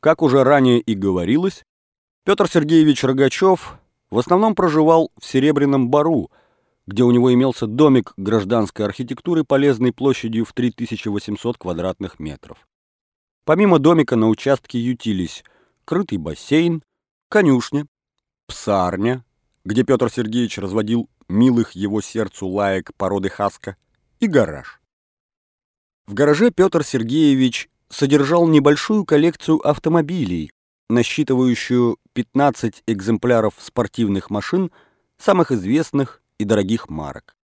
Как уже ранее и говорилось, Петр Сергеевич Рогачев в основном проживал в Серебряном Бару, где у него имелся домик гражданской архитектуры полезной площадью в 3800 квадратных метров. Помимо домика на участке ютились крытый бассейн, конюшня, псарня, где Петр Сергеевич разводил милых его сердцу лаек породы хаска, и гараж. В гараже Петр Сергеевич содержал небольшую коллекцию автомобилей, насчитывающую 15 экземпляров спортивных машин самых известных и дорогих марок.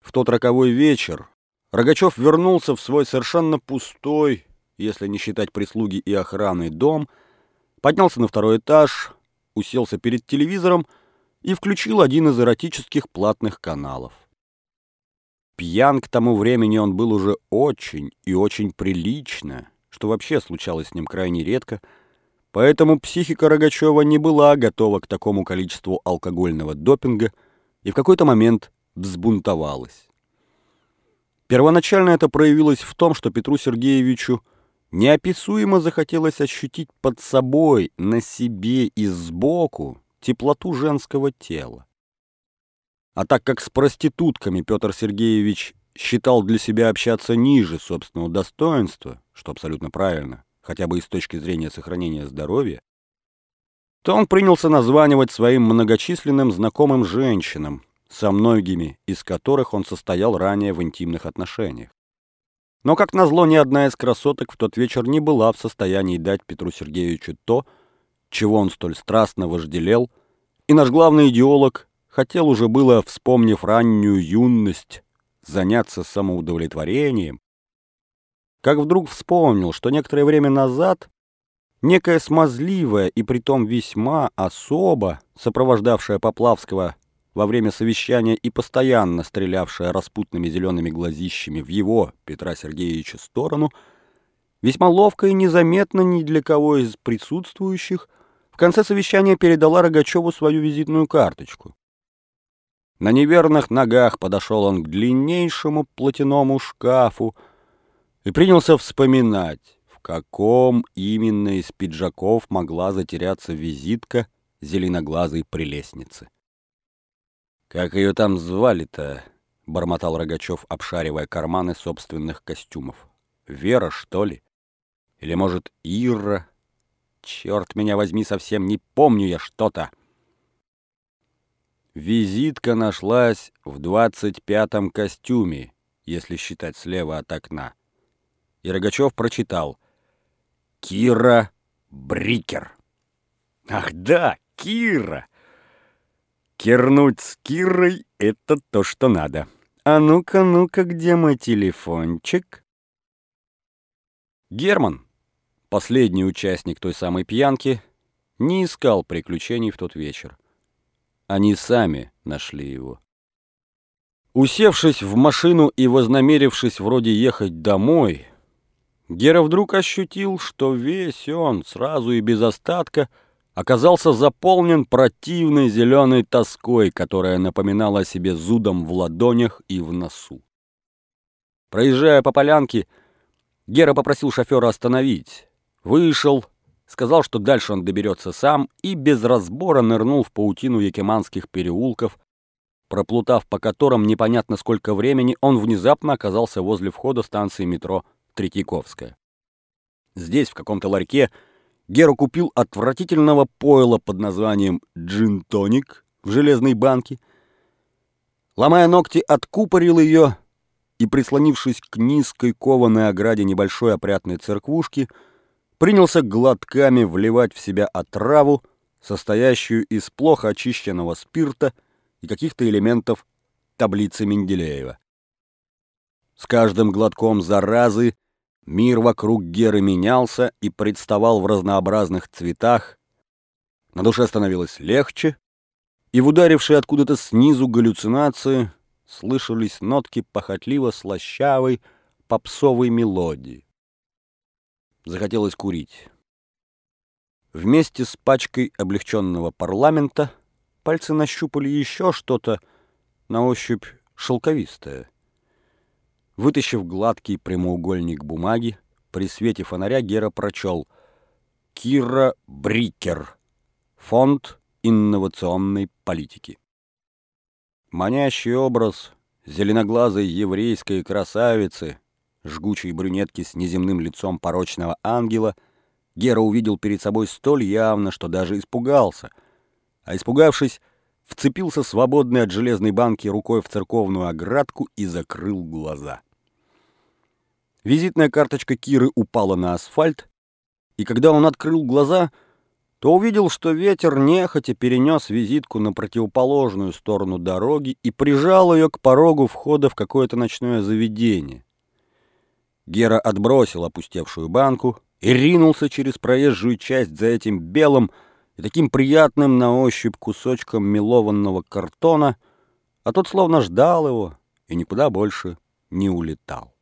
В тот роковой вечер Рогачев вернулся в свой совершенно пустой, если не считать прислуги и охраны, дом, поднялся на второй этаж, уселся перед телевизором и включил один из эротических платных каналов. Пьян к тому времени он был уже очень и очень прилично, что вообще случалось с ним крайне редко, поэтому психика Рогачева не была готова к такому количеству алкогольного допинга и в какой-то момент взбунтовалась. Первоначально это проявилось в том, что Петру Сергеевичу неописуемо захотелось ощутить под собой, на себе и сбоку теплоту женского тела. А так как с проститутками Петр Сергеевич считал для себя общаться ниже собственного достоинства, что абсолютно правильно, хотя бы и с точки зрения сохранения здоровья, то он принялся названивать своим многочисленным знакомым женщинам, со многими из которых он состоял ранее в интимных отношениях. Но, как назло, ни одна из красоток в тот вечер не была в состоянии дать Петру Сергеевичу то, чего он столь страстно вожделел, и наш главный идеолог Хотел уже было, вспомнив раннюю юность, заняться самоудовлетворением, как вдруг вспомнил, что некоторое время назад некая смазливая и притом весьма особа, сопровождавшая Поплавского во время совещания и постоянно стрелявшая распутными зелеными глазищами в его, Петра Сергеевича, сторону, весьма ловко и незаметно ни для кого из присутствующих в конце совещания передала Рогачеву свою визитную карточку. На неверных ногах подошел он к длиннейшему платяному шкафу и принялся вспоминать, в каком именно из пиджаков могла затеряться визитка зеленоглазой прелестницы. «Как ее там звали-то?» — бормотал Рогачев, обшаривая карманы собственных костюмов. «Вера, что ли? Или, может, Ира? Черт меня возьми, совсем не помню я что-то!» Визитка нашлась в двадцать пятом костюме, если считать слева от окна. И Рогачев прочитал «Кира Брикер». Ах да, Кира! Кирнуть с Кирой — это то, что надо. А ну-ка, ну-ка, где мой телефончик? Герман, последний участник той самой пьянки, не искал приключений в тот вечер. Они сами нашли его. Усевшись в машину и вознамерившись вроде ехать домой, Гера вдруг ощутил, что весь он, сразу и без остатка, оказался заполнен противной зеленой тоской, которая напоминала о себе зудом в ладонях и в носу. Проезжая по полянке, Гера попросил шофера остановить. Вышел, сказал, что дальше он доберется сам, и без разбора нырнул в паутину якиманских переулков, проплутав по которым непонятно сколько времени, он внезапно оказался возле входа станции метро Третьяковская. Здесь, в каком-то ларьке, Гера купил отвратительного пойла под названием «Джин-тоник» в железной банке. Ломая ногти, откупорил ее и, прислонившись к низкой кованой ограде небольшой опрятной церквушки, принялся глотками вливать в себя отраву, состоящую из плохо очищенного спирта и каких-то элементов таблицы Менделеева. С каждым глотком заразы мир вокруг Геры менялся и представал в разнообразных цветах, на душе становилось легче, и в ударившей откуда-то снизу галлюцинации слышались нотки похотливо-слащавой попсовой мелодии захотелось курить. Вместе с пачкой облегченного парламента пальцы нащупали еще что-то на ощупь шелковистое. Вытащив гладкий прямоугольник бумаги, при свете фонаря Гера прочел Кира Брикер. Фонд инновационной политики. Манящий образ зеленоглазой еврейской красавицы, жгучей брюнетки с неземным лицом порочного ангела, Гера увидел перед собой столь явно, что даже испугался. А испугавшись, вцепился свободной от железной банки рукой в церковную оградку и закрыл глаза. Визитная карточка Киры упала на асфальт, и когда он открыл глаза, то увидел, что ветер нехотя перенес визитку на противоположную сторону дороги и прижал ее к порогу входа в какое-то ночное заведение. Гера отбросил опустевшую банку и ринулся через проезжую часть за этим белым и таким приятным на ощупь кусочком мелованного картона, а тот словно ждал его и никуда больше не улетал.